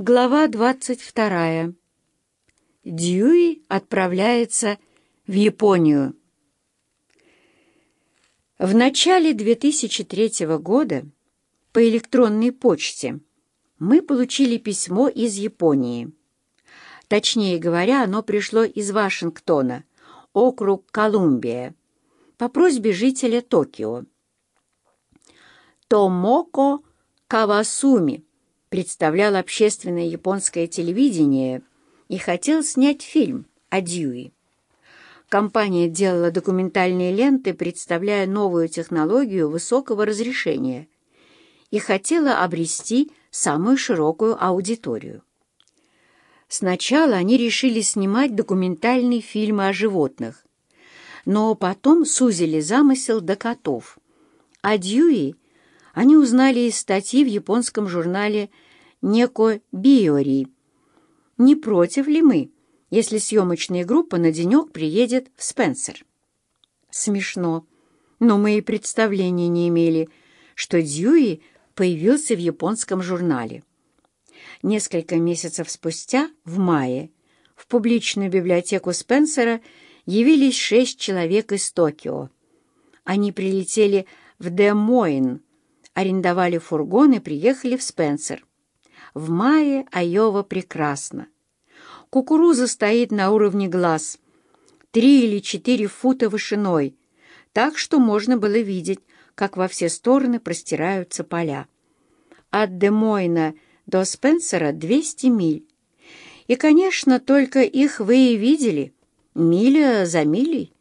Глава 22. Дьюи отправляется в Японию. В начале 2003 года по электронной почте мы получили письмо из Японии. Точнее говоря, оно пришло из Вашингтона, округ Колумбия, по просьбе жителя Токио. Томоко Кавасуми представлял общественное японское телевидение и хотел снять фильм о Дьюи. Компания делала документальные ленты, представляя новую технологию высокого разрешения, и хотела обрести самую широкую аудиторию. Сначала они решили снимать документальные фильмы о животных, но потом сузили замысел до котов. А Дьюи они узнали из статьи в японском журнале «Неко Биори». Не против ли мы, если съемочная группа на денек приедет в Спенсер? Смешно, но мы и представления не имели, что Дьюи появился в японском журнале. Несколько месяцев спустя, в мае, в публичную библиотеку Спенсера явились шесть человек из Токио. Они прилетели в Де-Мойн, арендовали фургон и приехали в Спенсер. В мае Айова прекрасно. Кукуруза стоит на уровне глаз, три или четыре фута вышиной, так что можно было видеть, как во все стороны простираются поля. От Демойна до Спенсера 200 миль. И, конечно, только их вы и видели, миля за милей.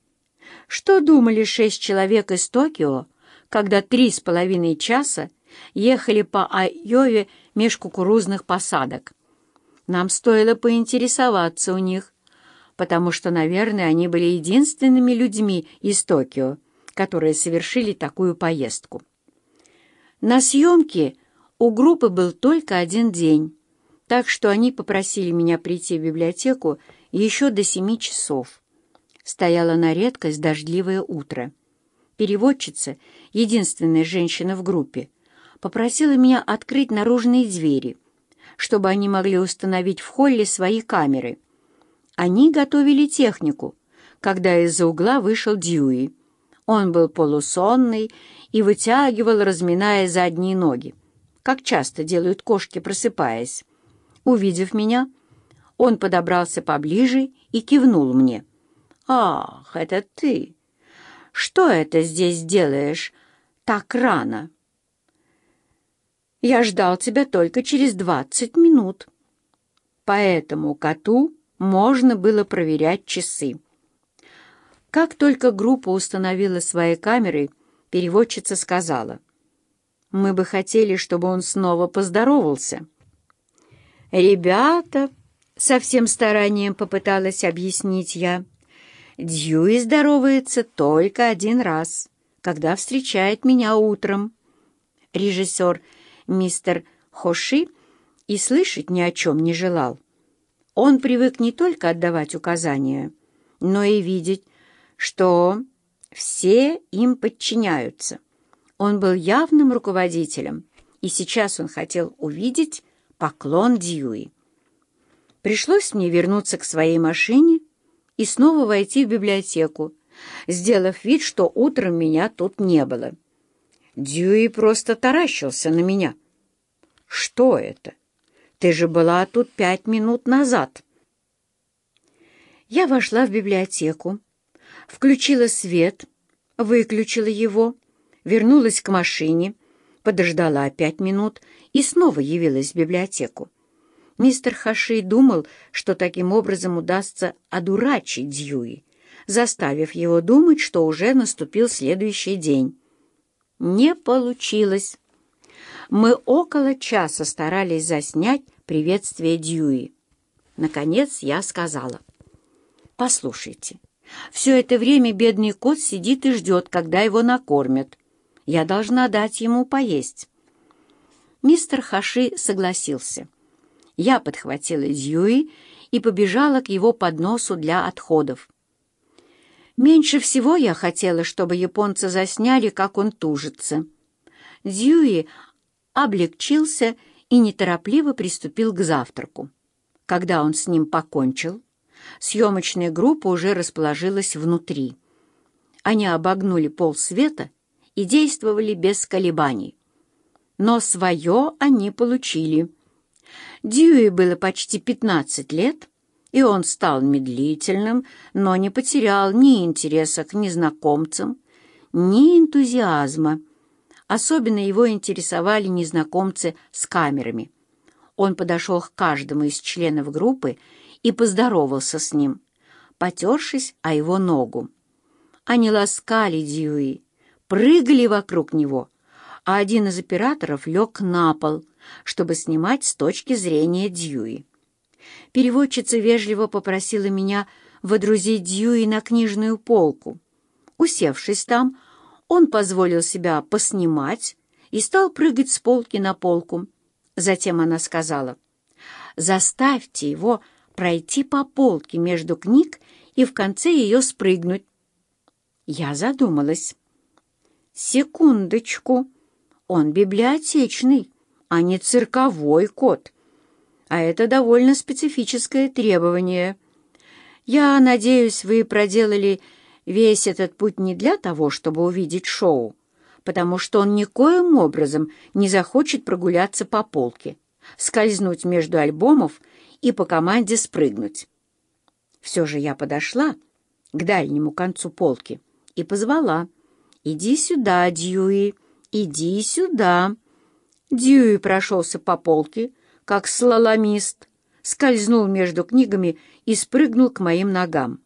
Что думали шесть человек из Токио, когда три с половиной часа ехали по Айове меж кукурузных посадок? Нам стоило поинтересоваться у них, потому что, наверное, они были единственными людьми из Токио, которые совершили такую поездку. На съемке у группы был только один день, так что они попросили меня прийти в библиотеку еще до семи часов. Стояло на редкость дождливое утро. Переводчица, единственная женщина в группе, попросила меня открыть наружные двери, чтобы они могли установить в холле свои камеры. Они готовили технику, когда из-за угла вышел Дьюи. Он был полусонный и вытягивал, разминая задние ноги как часто делают кошки, просыпаясь. Увидев меня, он подобрался поближе и кивнул мне. «Ах, это ты! Что это здесь делаешь так рано?» «Я ждал тебя только через двадцать минут». Поэтому коту можно было проверять часы. Как только группа установила свои камеры, переводчица сказала — мы бы хотели, чтобы он снова поздоровался. «Ребята!» — со всем старанием попыталась объяснить я. «Дьюи здоровается только один раз, когда встречает меня утром». Режиссер мистер Хоши и слышать ни о чем не желал. Он привык не только отдавать указания, но и видеть, что все им подчиняются. Он был явным руководителем, и сейчас он хотел увидеть поклон Дьюи. Пришлось мне вернуться к своей машине и снова войти в библиотеку, сделав вид, что утром меня тут не было. Дьюи просто таращился на меня. «Что это? Ты же была тут пять минут назад». Я вошла в библиотеку, включила свет, выключила его вернулась к машине, подождала пять минут и снова явилась в библиотеку. Мистер Хаши думал, что таким образом удастся одурачить Дьюи, заставив его думать, что уже наступил следующий день. Не получилось. Мы около часа старались заснять приветствие Дьюи. Наконец я сказала. «Послушайте, все это время бедный кот сидит и ждет, когда его накормят. Я должна дать ему поесть». Мистер Хаши согласился. Я подхватила Дьюи и побежала к его подносу для отходов. Меньше всего я хотела, чтобы японцы засняли, как он тужится. Дьюи облегчился и неторопливо приступил к завтраку. Когда он с ним покончил, съемочная группа уже расположилась внутри. Они обогнули полсвета и действовали без колебаний. Но свое они получили. Дьюи было почти 15 лет, и он стал медлительным, но не потерял ни интереса к незнакомцам, ни энтузиазма. Особенно его интересовали незнакомцы с камерами. Он подошел к каждому из членов группы и поздоровался с ним, потершись о его ногу. Они ласкали Дьюи, прыгали вокруг него, а один из операторов лег на пол, чтобы снимать с точки зрения Дьюи. Переводчица вежливо попросила меня водрузить Дьюи на книжную полку. Усевшись там, он позволил себя поснимать и стал прыгать с полки на полку. Затем она сказала, «Заставьте его пройти по полке между книг и в конце ее спрыгнуть». Я задумалась. «Секундочку, он библиотечный, а не цирковой кот. А это довольно специфическое требование. Я надеюсь, вы проделали весь этот путь не для того, чтобы увидеть шоу, потому что он никоим образом не захочет прогуляться по полке, скользнуть между альбомов и по команде спрыгнуть. Все же я подошла к дальнему концу полки и позвала «Иди сюда, Дьюи, иди сюда». Дьюи прошелся по полке, как слаломист, скользнул между книгами и спрыгнул к моим ногам.